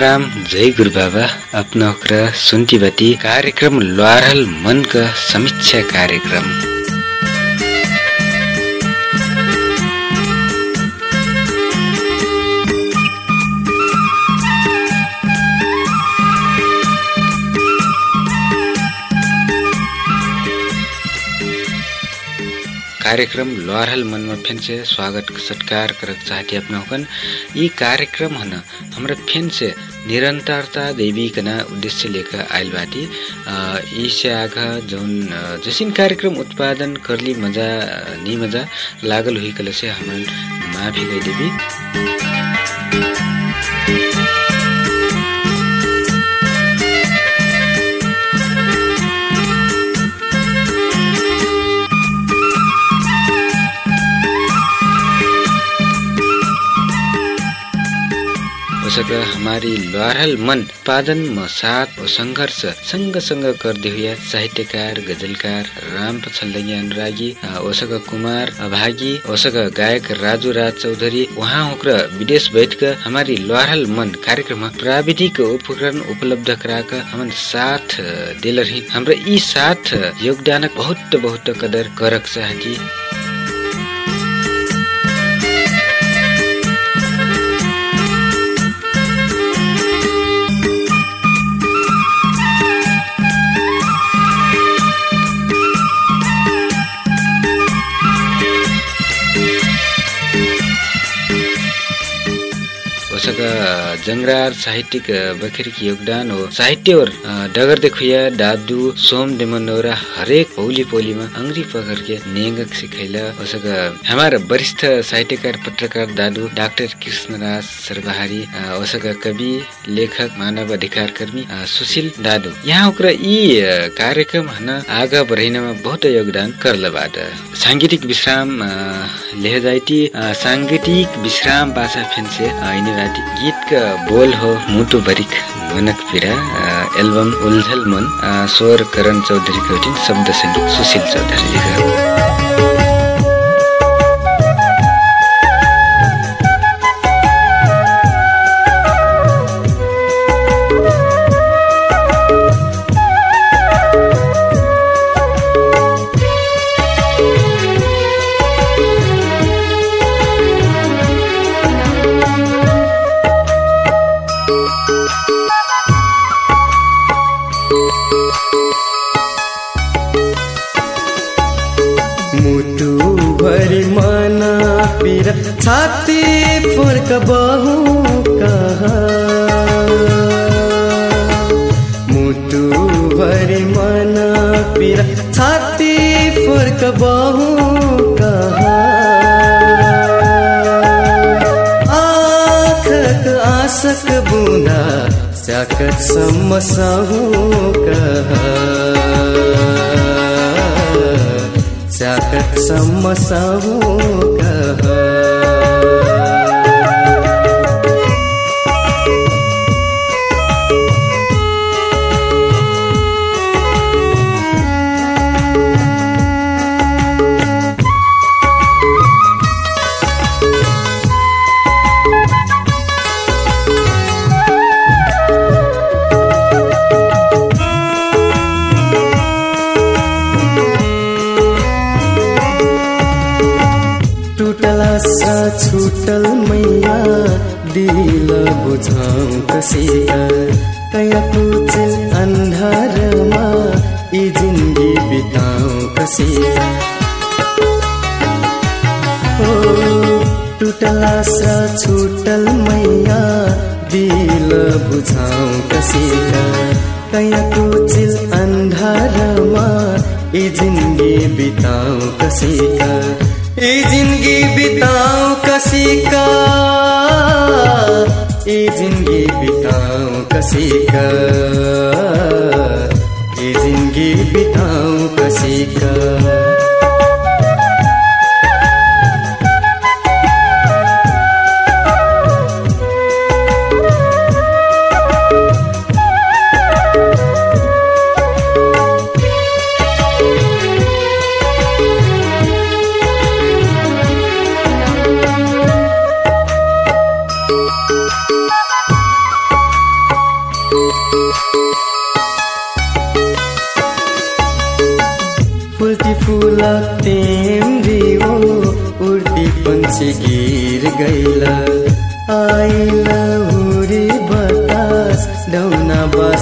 राम जय गुरु बाबा। आफ्नो सुन्तीबती कार्यक्रम ल्वारल मनका समीक्षा कार्यक्रम। कार्यक्रम लोहारहल मनमा फेन्से स्वागत सत्कार करक चाहती अपना हुकन यी कार्यक्रम हन हाम्रो फेन्से निरन्तरता देवीकना उद्देश्य लेकर आइल बाटी यी से आग जौन जसिन कार्यक्रम उत्पादन करली मजा नि मजा लागल हुई कल से हमन माफी गई देवी। उसक हमारी लहरल मन उत्पादन म साथ संघर्ष सँग सँग गर्दै साहित्यकार गजलकार राम पछल्दैया अनुरागी ओसक कुमार अभागी ओसक गायक राजु राज चौधरी उहाँ हुक्र विदेश बैठक हमारी लहरल मन कार्यक्रम प्राविधिक उपकरण उपलब्ध कराक हमन साथ दिलर हाम्रो यी साथ योगदान बहुत बहुत कदर करक चाहती। जंगरार साहित्यिक बखेरिक योगदान हो साहित्य डगर देखुया दादू सोम देमनौरा हरेक पौली पौलीमा अंग्री पकड़ के नेंगक सिखैला उसक हमारा वरिष्ठ साहित्यकार पत्रकार दादू डाक्टर कृष्णराज सर्वहारी उसक कवि लेखक मानव अधिकार कर्मी सुशील दादू। यहाँ उक्र यी कार्यक्रम हन आगा बढाइनमा बहुत योगदान करलबाट साङ्गीतिक विश्राम लेहजाइटी साङ्गीतिक विश्राम बासा फेन्से गीतका बोल हो मुटु बरिक मनक पिरा एल्बम उल्झल मन स्वर करण चौधरी शब्द सङ्गीत सुशील चौधरी छाती फुर्क बहु कहाँ? मुटु स्याकत सम्म सहु कहाँ स्याकत सम्म सहु कहाँ छुटल मैया दिल बुझाउँ कसिका कया कुचेल अन्धारमा यी जिन्दगी बिताउँ कसिका ओ टुटल आशा छुटल मैया दिल बुझाउँ कसिका कया कुचेल अन्धारमा यी जिन्दगी बिताउँ कसिका यी जिन्दगी बिताऊ कसीका। यी जिन्दगी बिताऊ कसीका। यी जिन्दगी बिताऊ कसीका।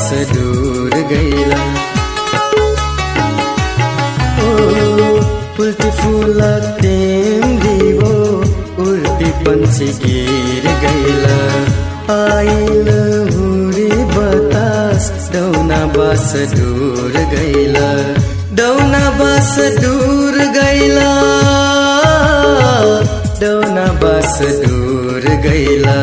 बास दूर गैला ओ पुल्टी फुला तेम दिवो उल्टी पंछी गिर गैला आइल हुरी बतास डौना बास दूर गैला डौना बास दूर गैला डौना बास दूर गैला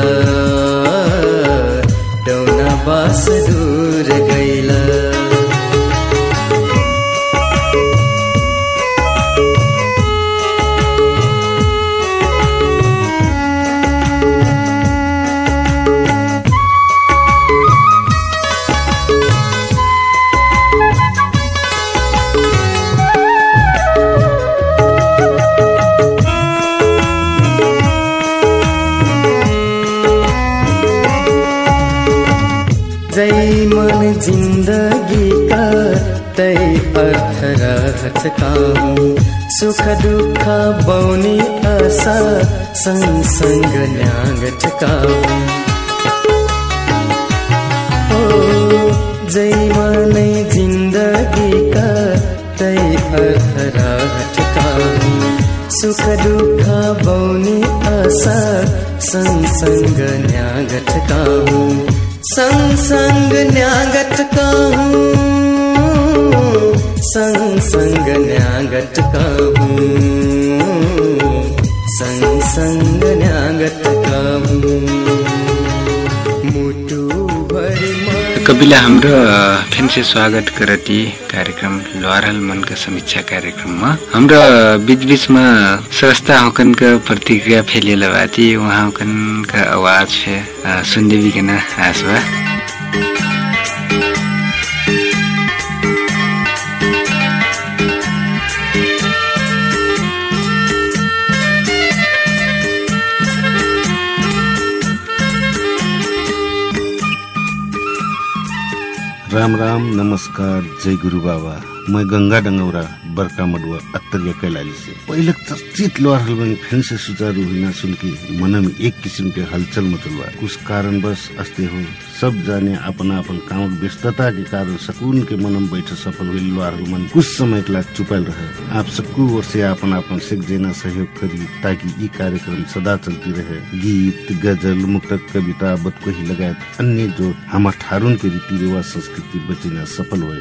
काहूँ सुख दुःख बौनी आशा संसंग न्यागट काहूँ ओ जै मन जिन्दगी का तै अर्थ काहूँ सुख दुःख बौनी आशा संसंग न्यागट काहूँ संसंग न्यागट कहूँ कहूँ। मुटु भरि मन कपिला हाम्रो फेन्से स्वागत करती कार्यक्रम लोहारल मनका समीक्षा कार्यक्रममा। हाम्रो बिचबिचमा स्रष्टा हुकनका प्रतिक्रिया फैलिएला बाती उहाँ हुकनका आवाज सुन्दै बिकन आस राम राम नमस्कार जय गुरु बाबा। मैं गंगा डंगौरा बरका मडुआ अत्तरिया कैलाली से पहले चर्चित लोहार हलबंग फिर से सुचारू हुई ना सुन के मन में एक किस्म के हलचल मचल बा कुछ कारणवश अस्ते हो सब जाने अपना अपन काम व्यस्तता के कारण सकून के मनम बैठ सफल हुई लोहार मन कुछ समय के लाग चुपाल रहे। आप सबको ओर से अपन अपन सिख जेना सहयोग करी ताकि ये कार्यक्रम सदा चलती रहे। गीत गजल मुक्तक कविता बतकोही लगायत अन्य जो हमार ठारून के रीति रिवाज संस्कृति बचिना सफल हो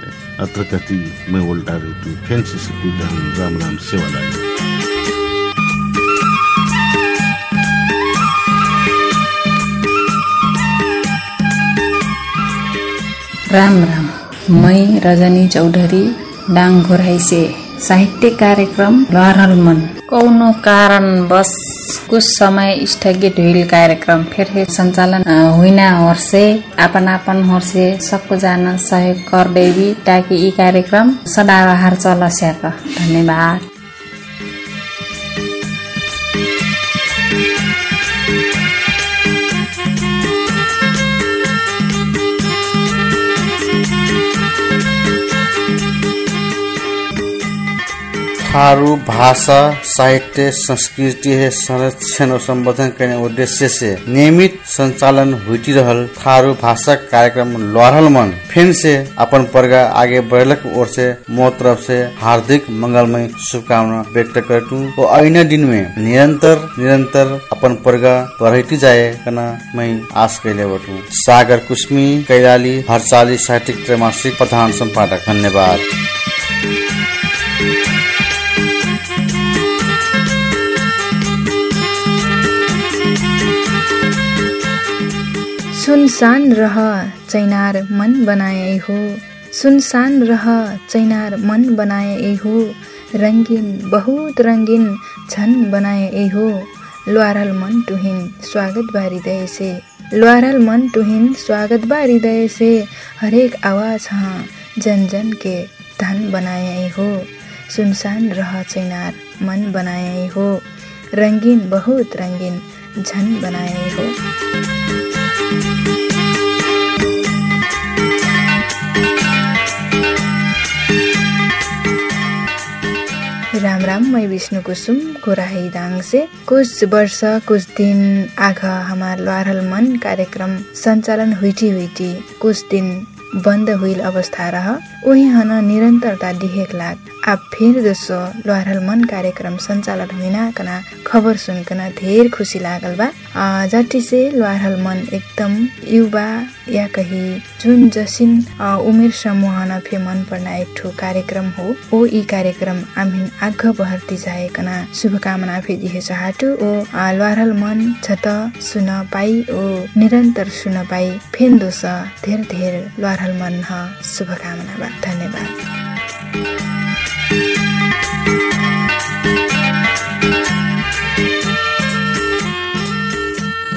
अत्र कति मैं उल्टा ऋतु फेंसी से राम राम सेवा लागे। राम राम। मैं रजनी चौधरी डाङ घोराई से साहित्य कार्यक्रम लहरल मन कौनो कारण बस कुछ समय स्थगित हुई कार्यक्रम फिर से संचालन अ, हुइना वर्षे आपन आपन वर्षे सबको जान सहयोग कर देवी ताकि यी कार्यक्रम सदाबहार चल स्याक धन्यवाद। थारू भाषा साहित्य संस्कृति संरक्षण और संवर्धन करने उद्देश्य से नियमित संचालन हुई रहल थारू भाषा कार्यक्रम लहरल मन। फिर से अपन परगा आगे बढ़लक ओर से मो तरफ से हार्दिक मंगलमय शुभकामना व्यक्त करतू। और अगले दिन में निरंतर निरंतर अपन परगा बढ़ती जाए कना मैं आश कैले बटू। सागर कुश्मी कैलाली हरसाली साहित्यिक त्रैमासिक प्रधान संपादक धन्यवाद। सुनसान रह चैनार मन बनाए हो। सुनसान रह चैनार मन बनाए हो। रंगीन बहुत रंगीन झन बनाए हो। ल्वारल मन टुहिन स्वागत बारी दय से। ल्वारल मन टुहिन स्वागत बारी दय से। हरेक आवाज हाँ जन जन के धन बनाए हो। सुनसान रह चैनार मन बनाए हो। रंगीन बहुत रंगीन झन बनाए हो। राम राम मैं विष्णु कुसुम गोराही दाङ से कुछ वर्ष कुछ दिन आघ हमार लहरल मन कार्यक्रम सञ्चालन हुइटी हुइटी। कुछ दिन बन्द हुइल अवस्था रह। उही हन निरन्तरता दिहेक लाग। अब फिर दोसो लोहारल मन कार्यक्रम सञ्चालन हुइना कना खबर सुनकन धेर खुसी लागल बा। जति से लोहारल मन एकदम युवा या कही जुन जसिन उमेर समूह न फे मन पर्ना एक ठो कार्यक्रम हो ओ ई कार्यक्रम आमिन आग्घ बहर्ती जाए कना शुभकामना फे दिहे चाहटु ओ लोहारल मन छ त सुन पाई ओ निरन्तर सुन पाई फेन दोस धेर धेर लोहारल मन ह शुभकामना बा धन्यवाद।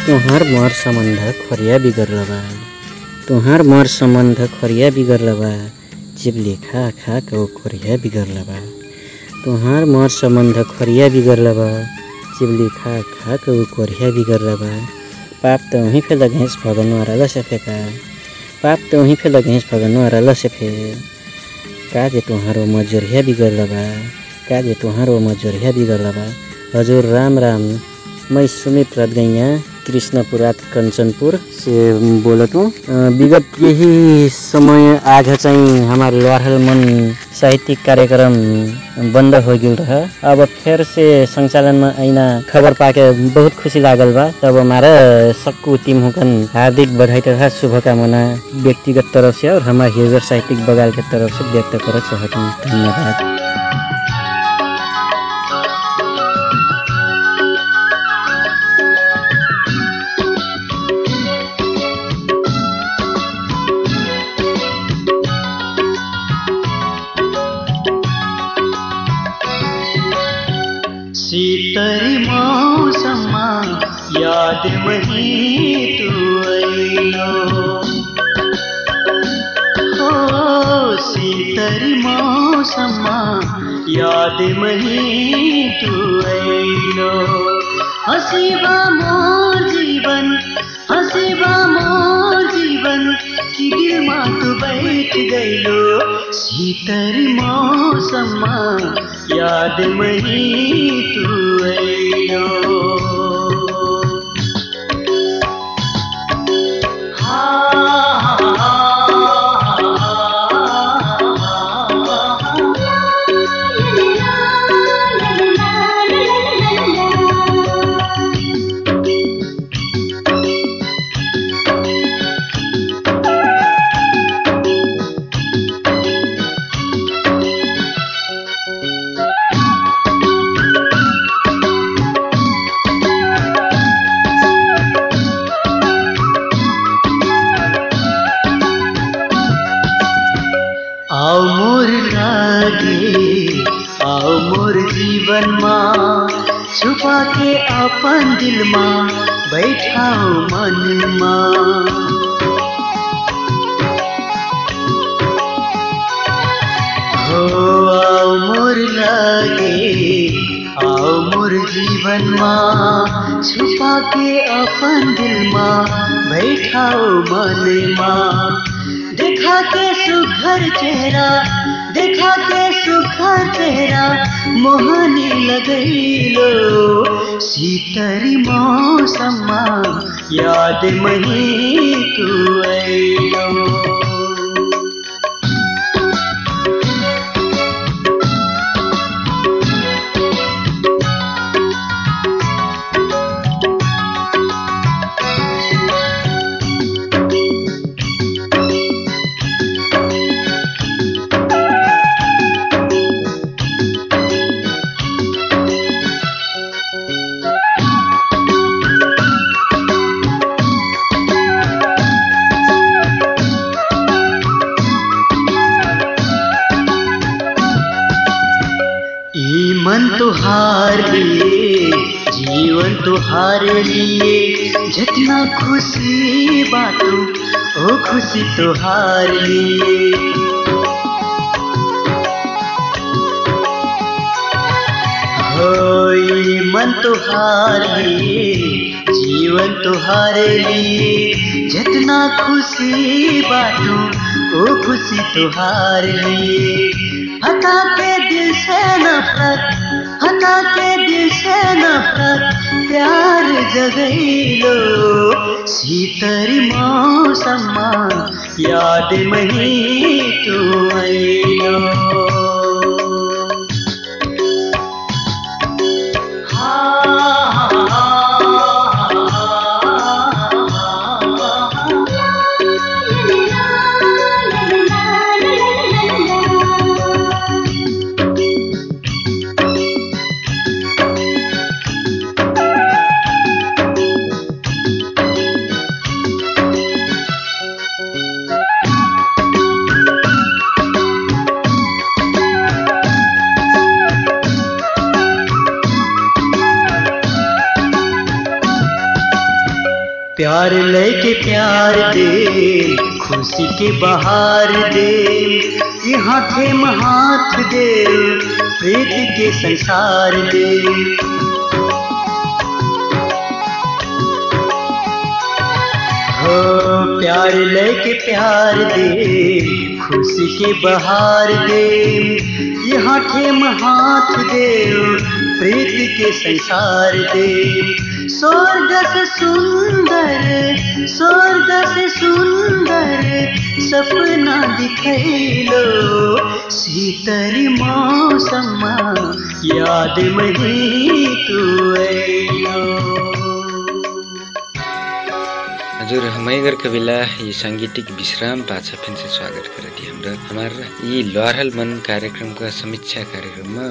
तुहार मोर सम्बन्ध खरिया बिगर्ल बा तुहार मोर सम्बन्ध खरिया बिगर्ल बा चिप्ले खा खा कौ खोरिया बिगर्ल बा तुहार मोर सम्बन्ध खरिया बिगर्ल बा चिप्ले खा खा कौ खोरिया बिगर्ल बा पाप त उही फेल घेस भगन वाला सफेका पाप त उही फेल घेस भगन वाला सफे काजे तुहारो मजोरिया बिगर्ल बा। काजे तुहारो मजोरिया बिगर्ल बा। हजुर राम राम। मैं सुमित रदगैया कृष्णपुरात कञ्चनपुर। से बोलत? हूँ विगत यही समय आज चाहिँ हमारे लोहारल मन साहित्यिक कार्यक्रम बंद हो गया रहा। अब फिर से संचालन में आईना खबर पाके बहुत खुशी लागल बा। तब हमारा सबको टीम हुकन हार्दिक बधाई तथा शुभकामना व्यक्तिगत तरफ से और हमारे साहित्यिक बगाल के तरफ से व्यक्त कर चाहत हूँ धन्यवाद। गयो शीतल मौसमा याद मही तू अयो मोर जीवनमा छुपा के अपन दिलमा बैठाओ मनमा देखा के सुघर चेहरा, देखा के सुघर चेहरा, मोहनी लगैलो शीतरी मौसममा याद मही तू ऐलो खुशी बाटू ओ खुशी तुहार लिए। मन तुहार लिए, जीवन तुहार लिए। जितना खुशी बाटू ओ खुशी तुहार लिए। हटा के दिल से नफरत, हटा के दिल से नफरत। प्यार जगैलो शीतरी मौसम याद मही तू ऐलो प्यार लेके प्यार दे, खुशी के बहार दे यहाँ थे हाथ दे, प्रीत के संसार दे। हो, प्यार लेके प्यार दे, खुशी के बहार दे यहाँ थे हाथ दे, प्रीत के संसार दे। स्वर्ग से सुंदर स्वर्ग से सुंदर सपना दिखैलो शीतल मौसम याद मही तू ऐलो हजुर मैगर कविला यी साङ्गीतिक विश्राम पाछा से स्वागत करती हाम्रो हमारा यी लहरहल मन कार्यक्रमका समीक्षा कार्यक्रममा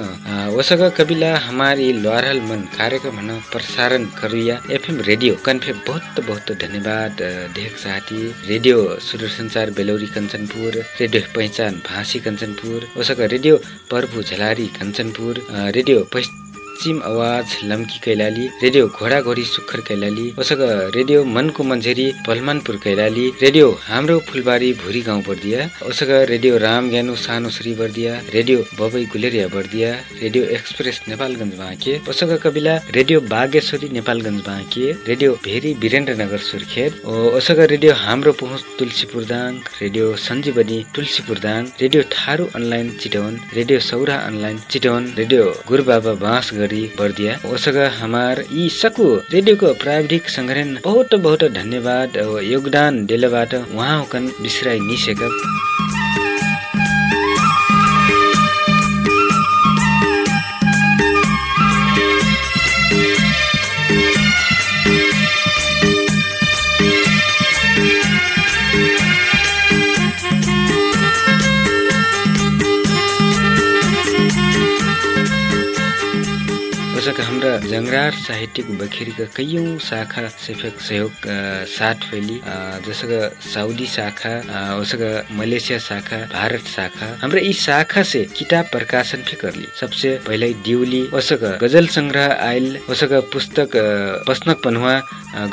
वसग कविला हमार यी लहरहल मन कार्यक्रम हन प्रसारण करुया एफएम रेडियो कन्फे बहुत बहुत धन्यवाद देख साथी रेडियो सुदूरसञ्चार बेलौरी कञ्चनपुर रेडियो पहिचान भाँसी कञ्चनपुर वसग रेडियो प्रभु झलारी कञ्चनपुर रेडियो पश्चिम आवाज लम्की कैलाली रेडियो घोडा घोडी सुखर कैलाली वसक रेडियो मनको मन्झेरी पलमानपुर कैलाली रेडियो हाम्रो फुलबारी भुरी गाउँ बर्दिया वसक रेडियो राम ज्ञानु सानो Shri Bardiya radio Babai Guleriya Bardiya radio express Nepalgunj Banke वसक कविला रेडियो बागेश्वरी नेपालगञ्ज बाँके रेडियो भेरी वीरेन्द्रनगर सुर्खेत वसक रेडियो हाम्रो पहुँच Tulsipur Dang radio Sanjivani Tulsipur Dang radio Tharu online Chitwan radio Saura online Chitwan radio Gurubaba बाँस गरी बर्दिया। ओसग हमार यी सकु रेडियोको प्राविधिक संग्रहण बहुत बहुत धन्यवाद योगदान डेलबाट उहाँ बिसराई निसेका। पुस्तक हाम्रा जङ्गरार साहित्यिक बखेरीका कैयौँ शाखा सेफक सहयोग साथ फैली जसका साउदी शाखा उसका मलेसिया शाखा भारत शाखा हाम्रा यी शाखा से किताब प्रकाशन करली। सबसे दिउली उसका गजल संग्रह आयल उसका पुस्तक पस्नक पनुआ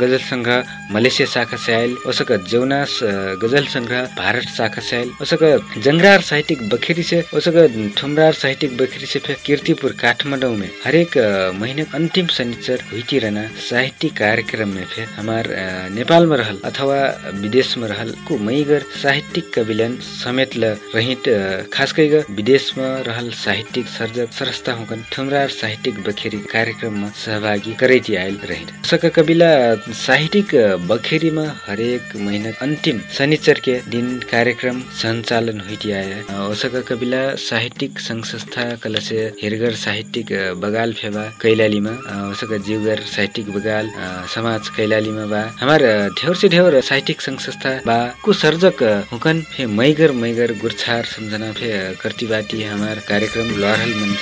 गजल संग्रह मलेसिया शाखा से आयल उसका जौनास गजल संग्रह भारत शाखा से आयल उसका जंगरार साहित्यिक बखेरी से उसका ठुमरार साहित्यिक बखेरी से कीर्तिपुर काठमाडौँ में हरेक महीने अंतिम शनिचर हुइतिरहना साहित्यिक कार्यक्रम फिर हमार नेपाल में रहल अथवा विदेश में रहल को मैगर साहित्यिक कविलन समेत ल रहित खास कर विदेश में रहल साहित्यिक सर्जक सरस्ता हुकन ठुमरार साहित्यिक बखेरी कार्यक्रम में सहभागी करैती आयल रहित सक कविला साहित्यिक बखेरी में हरेक महीना अंतिम शनिचर के दिन कार्यक्रम संचालन हुइती आए उसका कविला साहित्यिक संघ संस्था कलसे हेरगर साहित्यिक बगाल फेवा कैलालीमा उसका जीवगर साहित्यिक बगाल समाज कैलालीमा बा। हमार ढेर से ढेर साहित्यिक संघ संस्था बा। को सर्जक हुकन फे मैगर मैगर गुरछार सम्झना फे कर्तिबाटी हमार कार्यक्रम लहरल मन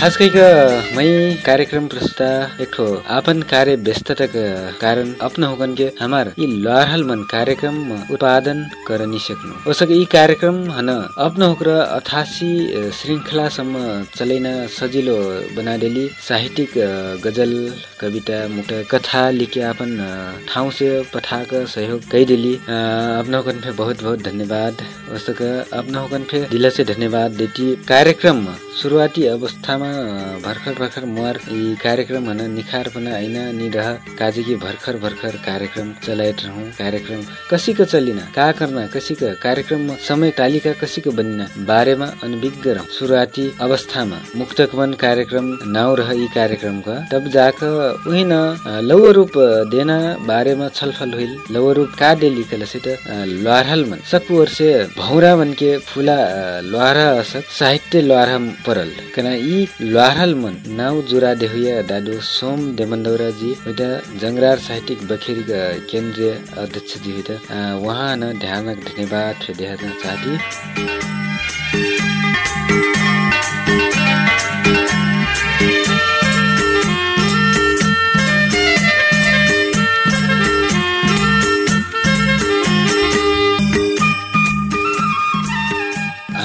खास गरी मै कार्यक्रम प्रस्तुता एक ठो आपन कार्य व्यस्तता कारण अपना हुकन के हमार लहरहल मन कार्यक्रम उत्पादन कर नि सक्नु। ओसक यी कार्यक्रम हन अपना हुक्र अथासी श्रृङ्खलासम्म चलैन सजिलो बनाडेली साहित्यिक गजल कविता मुक्त कथा लिखे आपन ठाउँ से पठाक सहयोग कैडेली अपना हुकन फे बहुत बहुत धन्यवाद। ओसक अपना हुकन फे दिल से धन्यवाद देती। कार्यक्रम सुरुवाती अवस्थामा भर्खर भर्खर मुहार कार्यक्रम हन निखार पनि ऐना निरह काजीकी भर्खर भर्खर कार्यक्रम चलाइत रहँ। कार्यक्रम कसीको चलिन का गर्न? कसीको कार्यक्रम समय तालिका कसीको बनिन? बारेमा अनभिज्ञ रहँ। सुरुवाती अवस्थामा मुक्तकवन कार्यक्रम नाउ रह यी कार्यक्रमका। तब जाक उही न लौ रूप देना बारेमा छलफल होइल। लौ रूप का डेली कलसित लहरहल मन। सकु वर्षे भौरा मनके फुला लहरा असक साहित्य लहरा परल। कना यी लहरहल मन नाउ जुरा देहुया दादु सोम देमन्दौरा जी उता जंगरार साहित्यिक बखेरी केन्द्रीय अध्यक्ष जी हुँदा उहाँ न ध्यान धन्यवाद देख्न चाहती।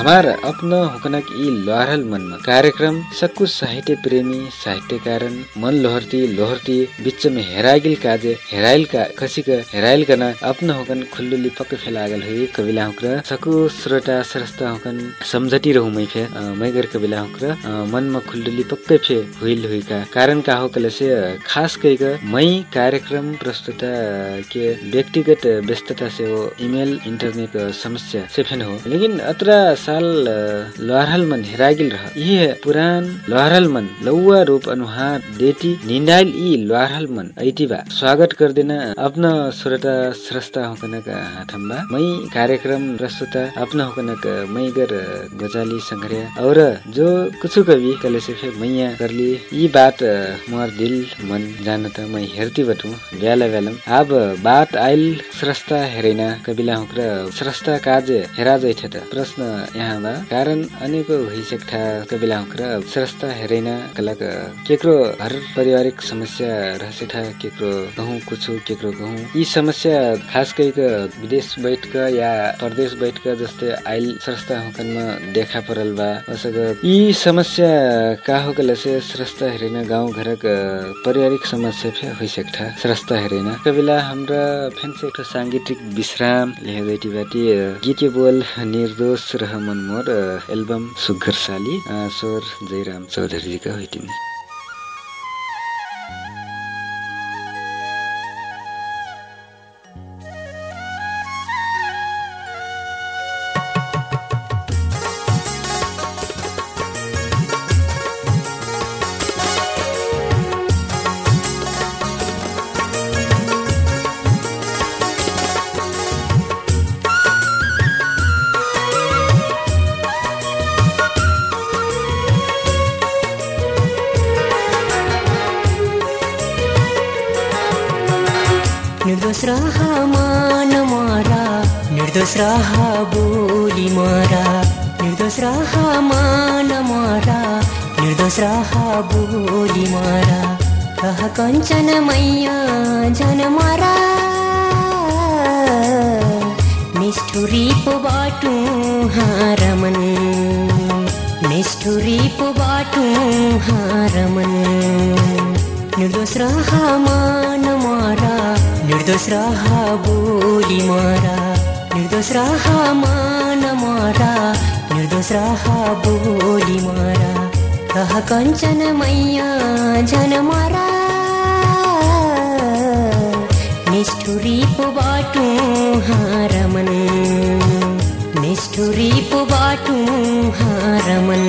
हमार अपना हुकनक यी लहरल मनमा। कार्यक्रम सक्कु साहित्य प्रेमी साहित्यकारन मन लोहर्ती लोहर्ती बिच में काजे हेराइल का कसिक हेराइल कना अपना हुकन खुल्लुली पक्क फेलागल हुई कविला हुक्र। सकु श्रोता सरस्ता हुकन समझटी रहु मै फे मै गर कविला हुक्र। मनमा खुल्लुली पक्क फे हुइल हुई का कारण का हो कले से खास कइक मै कार्यक्रम प्रस्तुता के व्यक्तिगत व्यस्तता से वो इमेल इंटरनेट समस्या से फेन हो। लेकिन अत्र साल लहरल मन हेरागिल रह। यी पुरान लहरल मन लौवा रूप अनुहार देती निंदाइल यी लहरल मन। ऐतिबा स्वागत गर्दैन अपना सुरता स्रष्टा हुकनक हाथम्बा। मै कार्यक्रम प्रस्तुता अपना हुकनक मै गर गजाली संग्रह। और जो कुछ कवि कलेसे फे मैया करली यी बात मोर दिल मन जान त मै हेर्ती बटु। व्याला व्यालम। अब बात आइल स्रष्टा हेरेना कविला हुक्र स्रष्टा काज हेरा जैथ त प्रश्न यहाँ कारण अनेक भइसक्था कबिला हुक्र स्रष्टा हेरेन कलक केक्रो घर पारिवारिक समस्या रहसेठा केक्रो गहुँ कुछु केक्रो गहुँ। यी समस्या खास गरीक विदेश बैठक या परदेश बैठक जस्तै आइल स्रष्टा हुकनमा देखा परल बा। असग यी समस्या का हो कलसे स्रष्टा हेरेन गाउँ घरक पारिवारिक समस्या फे होइसक्था स्रष्टा हेरेन। कबिला हाम्रा फेन्से साङ्गीतिक विश्राम लेहेदैटी बाटी गीत बोल निर्दोष रह मनमोर एल्बम सुग्घरशाली स्वर जयराम चौधरीका होइटिन् रहा बोली मारा कह कञ्चन मैया जन मारा। निष्ठुरी पो बाटु हारमन। निष्ठुरी पो बाटु हारमन। निर्दोष रहा मान मारा। निर्दोष रहा बोली मारा। निर्दोष रहा मान मारा निर्दोष रहा बोली मारा कह कञ्चन मैया जन मारा निष्ठुरी पो बाटु हारमन निष्ठुरी पो बाटु हारमन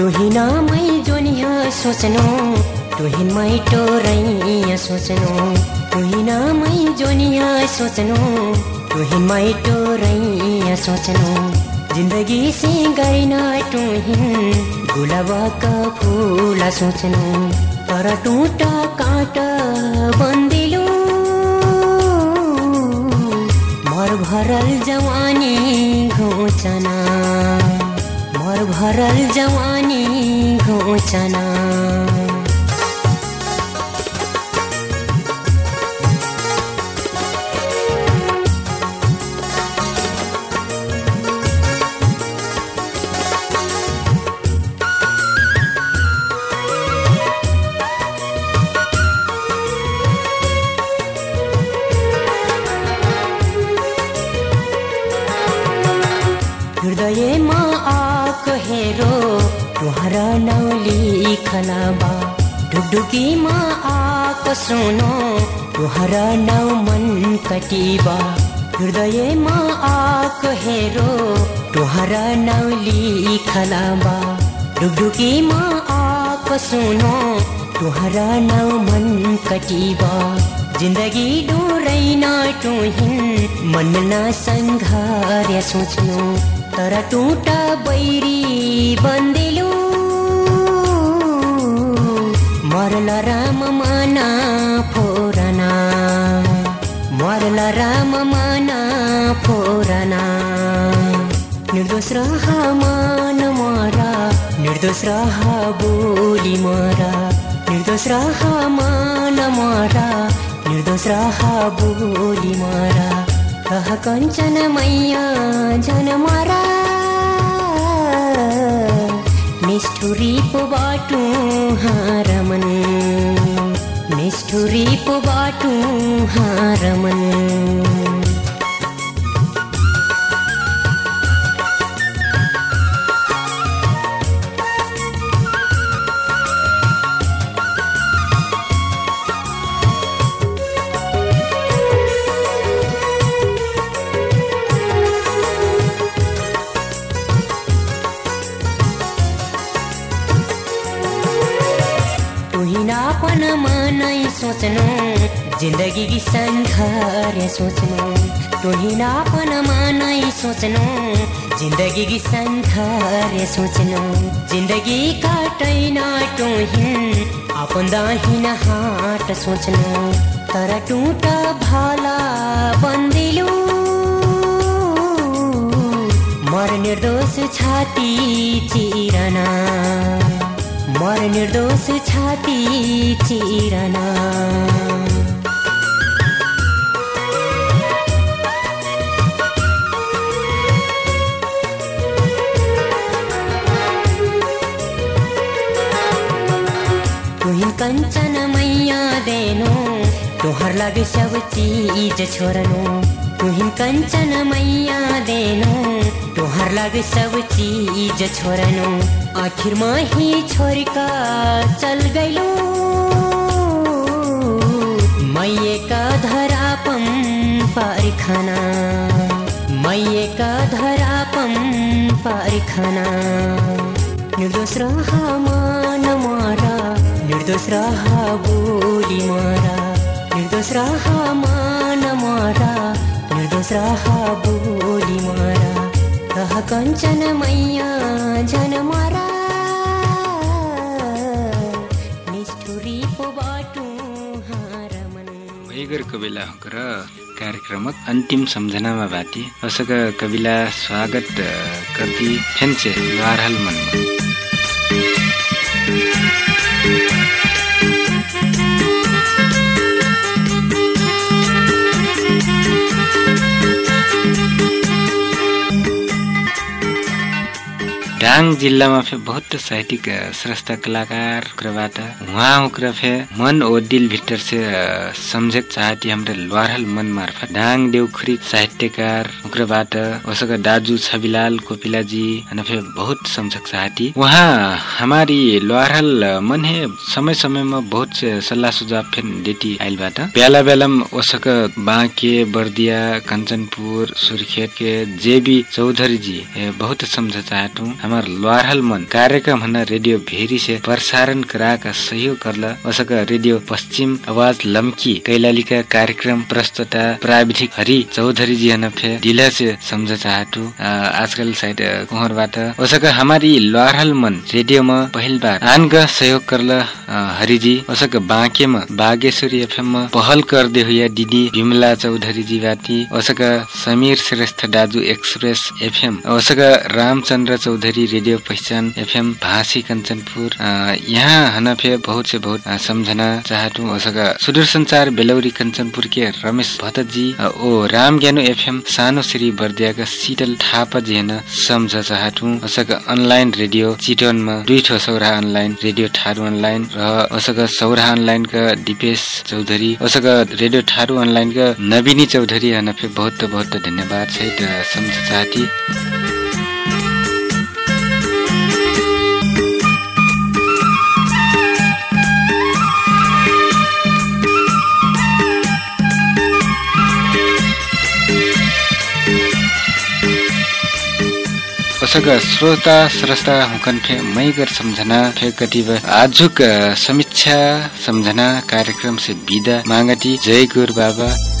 टुहिना मै जोनिया सोच्नु तुहिन माइटो रैया सोच्नु तुहिन मै जोनिया सोच्नु तुहिन माइटो रैया सोच्नु। जिन्दगी से गरिन तुहिन गुलाबका फुल सोच्नु तर टुटा काँटा बन्दिलु। मर भरल जवानी घोचना। मर भरल जवानी घोचना नौली खलाबा ढुकढुकीमा आको सुनो तुहरा नौ मन कटिबा हृदयमा आको हेरो तुहरा नौली खलाबा ढुकढुकीमा आको सुनो तुहरा नौ मन कटिबा जिन्दगी डोरैन टुहिन मन न सङ्घार्य सोच्नु। तर टुटा बैरी बन्दिलु मरल राम माना फोरना। मरल राम माना फोरना। निर्दोष रह मान मरा निर्दोष रह बोली मरा। निर्दोष रह मान मरा निर्दोष रह बोली मरा। रह कञ्चन मैया जन मरा। निष्ठुरी पो बाटु हारमन। निष्ठुरी पो बाटु हारमन। जिन्दगी कि सङ्घार्य सोच्नु तुहिनापन मनै सोच्नु जिन्दगी कि सङ्घार्य सोच्नु जिन्दगी काटैन टुहिन आफन दाहिन हाट सोच्नु तर टुट भाला बन्दिलु। मर निर्दोष छाती चिरना मर निर्दोष छाती चिरना। कञ्चन मैया देनु तोहर लागि सब चीज छोड्नु तुहिन कञ्चन मैया देनु तोहर लागि सब चीज छोड्नु आखिरमा ही छोरीका चल गइलो मैका धरापम पारिखाना मैका धरापम पारिखाना निर्दोष रह मान निर्दोष रह बोली मारा निर्दोष रह मान मारा निर्दोष रह बोली मारा रह कञ्चन मैया जन मारा। निष्ठुरी पो बाटु हारमन भइगर कविला हुकर कार्यक्रमक अन्तिम सम्झनामा बाटी। असक कविला स्वागत कर्ती फेन्से वारहल मनमा डाङ जिल्लामा फे बहुत साहित्यिक श्रेष्ठ कलाकार ओकराबाट उहाँ ओकरा फे मन ओ दिल भित्र से सम्झेक चाहती हाम्रो लवारहल मन मार्फत। डाङ देउखुरी साहित्यकार ओकराबाट उसका दाजु छविलाल कोपिलाजी अनि फे बहुत सम्झक चाहती। उहाँ हमारी लवारहल मन है समय समयमा बहुत सल्लाह सुझाव फेन देती आइलबाट। बेला बेलाम उसक बाँके बर्दिया कञ्चनपुर सुर्खेत के जेबी चौधरी जी ए, बहुत सम्झ चाहटु हमार लोहारहल मन कार्यक्रम हन रेडियो भेरी से प्रसारण करा का सहयोग करला उसका रेडियो पश्चिम आवाज लमकी कैलाली का कार्यक्रम प्रस्तुता प्राविधिक हरि चौधरी जी हन फे दिला से समझ चाहतु। आजकल साइड कुहरबाट उसका हमारी लोहारहल मन रेडियो में पहिल बार आन का सहयोग करला हरिजी उसका बाँके में बागेश्वरी में पहल कर दे हुआ दीदी विमला चौधरी जी बाती उसका समीर श्रेष्ठ दाजु एक्सप्रेस एफएम उसका रामचंद्र चौधरी रेडियो पहचान एफएम भासी कंचनपुर अ, यहाँ हनफे बहुत से बहुत समझना चाहतु उसका सुदूर संचार बेलौरी कंचनपुर के रमेश भट्ट जी अ, ओ राम ज्ञानु एफएम सानो श्री बर्दियाका शीतल थापा जी हेन सम्झ चाहतु उसका अनलाइन रेडियो चितवनमा दुई ठो सौरा अनलाइन रेडियो ठारू अनलाइन र उसका सौरा अनलाइन का दिपेश चौधरी उसका रेडियो ठारू अनलाइन का नवीनी चौधरी हनफे बहुत बहुत धन्यवाद सहित सम्झ चाहती। उसक श्रोता स्रष्टा हुकन मैगर सम्झना कतिपय आजुक समीक्षा सम्झना कार्यक्रम से विदा जय गुरु बाबा।